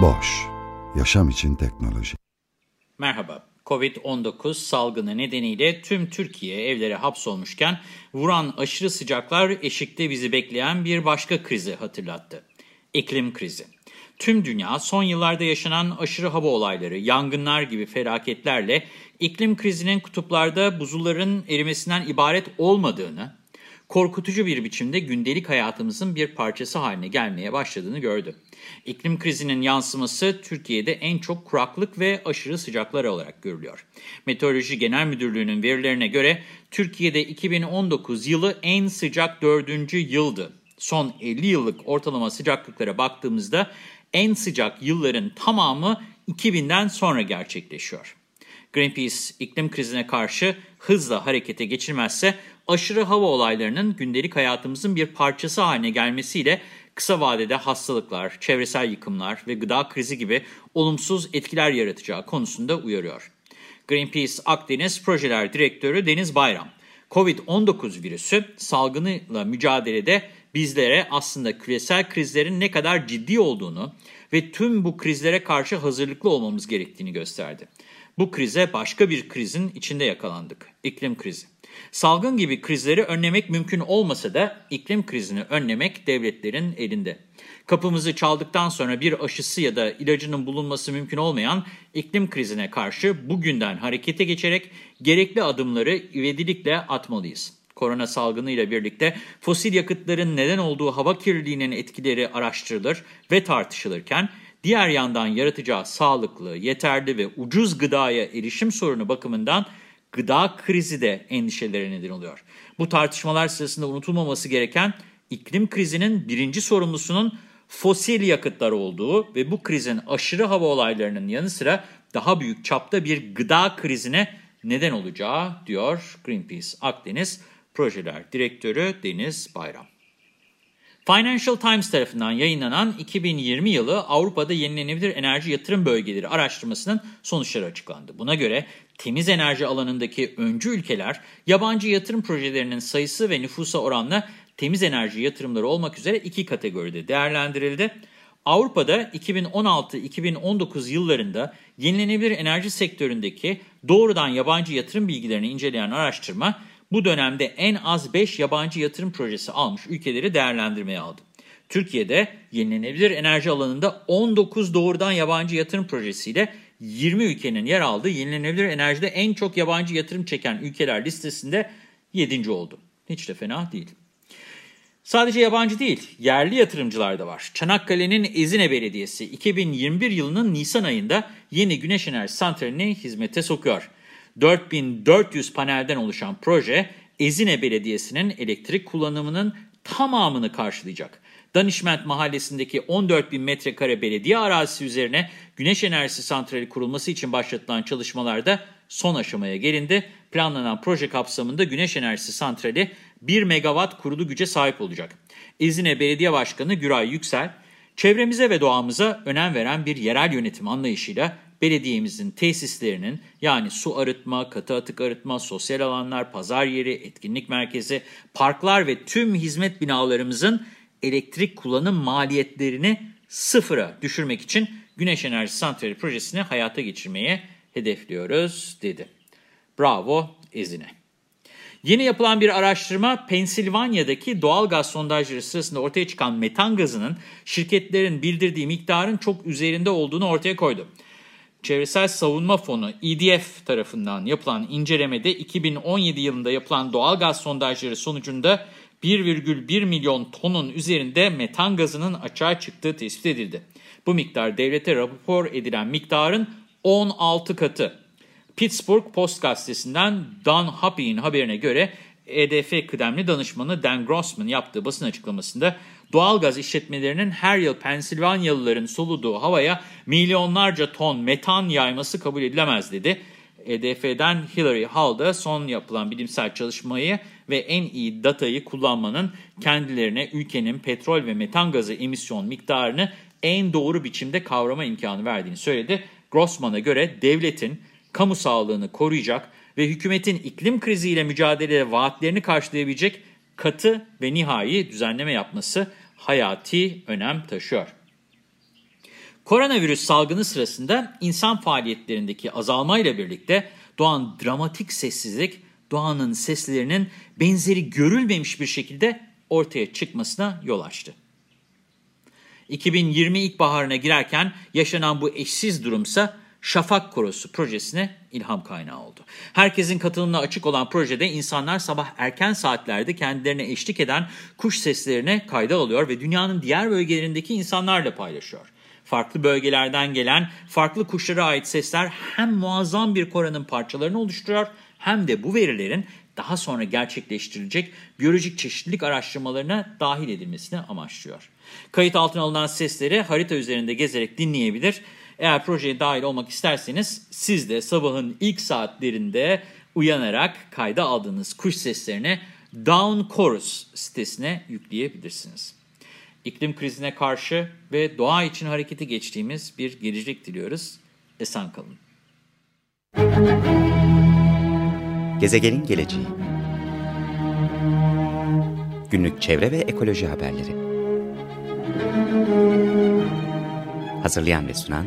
Boş, yaşam için teknoloji. Merhaba. Covid-19 salgını nedeniyle tüm Türkiye evlere hapsolmuşken vuran aşırı sıcaklar eşikte bizi bekleyen bir başka krizi hatırlattı. İklim krizi. Tüm dünya son yıllarda yaşanan aşırı hava olayları, yangınlar gibi felaketlerle iklim krizinin kutuplarda buzulların erimesinden ibaret olmadığını, korkutucu bir biçimde gündelik hayatımızın bir parçası haline gelmeye başladığını gördü. İklim krizinin yansıması Türkiye'de en çok kuraklık ve aşırı sıcaklar olarak görülüyor. Meteoroloji Genel Müdürlüğü'nün verilerine göre Türkiye'de 2019 yılı en sıcak dördüncü yıldı. Son 50 yıllık ortalama sıcaklıklara baktığımızda en sıcak yılların tamamı 2000'den sonra gerçekleşiyor. Greenpeace iklim krizine karşı hızla harekete geçirmezse aşırı hava olaylarının gündelik hayatımızın bir parçası haline gelmesiyle kısa vadede hastalıklar, çevresel yıkımlar ve gıda krizi gibi olumsuz etkiler yaratacağı konusunda uyarıyor. Greenpeace Akdeniz Projeler Direktörü Deniz Bayram, Covid-19 virüsü salgınıyla mücadelede bizlere aslında küresel krizlerin ne kadar ciddi olduğunu ve tüm bu krizlere karşı hazırlıklı olmamız gerektiğini gösterdi. Bu krize başka bir krizin içinde yakalandık, iklim krizi. Salgın gibi krizleri önlemek mümkün olmasa da iklim krizini önlemek devletlerin elinde. Kapımızı çaldıktan sonra bir aşısı ya da ilacının bulunması mümkün olmayan iklim krizine karşı bugünden harekete geçerek gerekli adımları ivedilikle atmalıyız. Korona salgını ile birlikte fosil yakıtların neden olduğu hava kirliliğinin etkileri araştırılır ve tartışılırken, diğer yandan yaratacağı sağlıklı, yeterli ve ucuz gıdaya erişim sorunu bakımından gıda krizi de endişelere neden oluyor. Bu tartışmalar sırasında unutulmaması gereken iklim krizinin birinci sorumlusunun fosil yakıtlar olduğu ve bu krizin aşırı hava olaylarının yanı sıra daha büyük çapta bir gıda krizine neden olacağı diyor Greenpeace Akdeniz Projeler Direktörü Deniz Bayram. Financial Times tarafından yayınlanan 2020 yılı Avrupa'da yenilenebilir enerji yatırım bölgeleri araştırmasının sonuçları açıklandı. Buna göre temiz enerji alanındaki öncü ülkeler yabancı yatırım projelerinin sayısı ve nüfusa oranla temiz enerji yatırımları olmak üzere iki kategoride değerlendirildi. Avrupa'da 2016-2019 yıllarında yenilenebilir enerji sektöründeki doğrudan yabancı yatırım bilgilerini inceleyen araştırma, bu dönemde en az 5 yabancı yatırım projesi almış ülkeleri değerlendirmeye aldı. Türkiye'de yenilenebilir enerji alanında 19 doğrudan yabancı yatırım projesiyle 20 ülkenin yer aldığı yenilenebilir enerjide en çok yabancı yatırım çeken ülkeler listesinde 7. oldu. Hiç de fena değil. Sadece yabancı değil, yerli yatırımcılar da var. Çanakkale'nin Ezine Belediyesi 2021 yılının Nisan ayında yeni güneş enerji santralini hizmete sokuyor. 4400 panelden oluşan proje Ezine Belediyesi'nin elektrik kullanımının tamamını karşılayacak. Danişment Mahallesi'ndeki 14 bin metrekare belediye arazisi üzerine güneş enerjisi santrali kurulması için başlatılan çalışmalarda son aşamaya gelindi. Planlanan proje kapsamında güneş enerjisi santrali 1 megawatt kurulu güce sahip olacak. Ezine Belediye Başkanı Güray Yüksel, çevremize ve doğamıza önem veren bir yerel yönetim anlayışıyla belediyemizin tesislerinin yani su arıtma, katı atık arıtma, sosyal alanlar, pazar yeri, etkinlik merkezi, parklar ve tüm hizmet binalarımızın elektrik kullanım maliyetlerini sıfıra düşürmek için güneş enerji santrali projesini hayata geçirmeye hedefliyoruz dedi. Bravo Ezine. Yeni yapılan bir araştırma Pensilvanya'daki doğal gaz sondajları sırasında ortaya çıkan metan gazının şirketlerin bildirdiği miktarın çok üzerinde olduğunu ortaya koydu. Çevresel Savunma Fonu EDF tarafından yapılan incelemede 2017 yılında yapılan doğal gaz sondajları sonucunda 1,1 milyon tonun üzerinde metan gazının açığa çıktığı tespit edildi. Bu miktar devlete rapor edilen miktarın 16 katı. Pittsburgh Post gazetesinden Don Hoppy'in haberine göre EDF kıdemli danışmanı Dan Grossman yaptığı basın açıklamasında doğalgaz işletmelerinin her yıl Pensilvanyalıların soluduğu havaya milyonlarca ton metan yayması kabul edilemez dedi. EDF'den Hillary Hall da son yapılan bilimsel çalışmayı ve en iyi datayı kullanmanın kendilerine ülkenin petrol ve metan gazı emisyon miktarını en doğru biçimde kavrama imkanı verdiğini söyledi. Grossman'a göre devletin kamu sağlığını koruyacak ve hükümetin iklim kriziyle mücadelede vaatlerini karşılayabilecek katı ve nihai düzenleme yapması hayati önem taşıyor. Koronavirüs salgını sırasında insan faaliyetlerindeki azalmayla birlikte doğan dramatik sessizlik, doğanın seslerinin benzeri görülmemiş bir şekilde ortaya çıkmasına yol açtı. 2020 ilkbaharına girerken yaşanan bu eşsiz durumsa Şafak Korosu projesine ilham kaynağı oldu. Herkesin katılımına açık olan projede insanlar sabah erken saatlerde kendilerine eşlik eden kuş seslerine kayda alıyor ve dünyanın diğer bölgelerindeki insanlarla paylaşıyor. Farklı bölgelerden gelen farklı kuşlara ait sesler hem muazzam bir koranın parçalarını oluşturuyor hem de bu verilerin daha sonra gerçekleştirilecek biyolojik çeşitlilik araştırmalarına dahil edilmesini amaçlıyor. Kayıt altına alınan sesleri harita üzerinde gezerek dinleyebilir. Eğer projeye dahil olmak isterseniz siz de sabahın ilk saatlerinde uyanarak kayda aldığınız kuş seslerini Down Chorus sitesine yükleyebilirsiniz. İklim krizine karşı ve doğa için harekete geçtiğimiz bir gelecek diliyoruz. Esen kalın. Gezegenin geleceği Günlük çevre ve ekoloji haberleri Hazırlayan ve sunan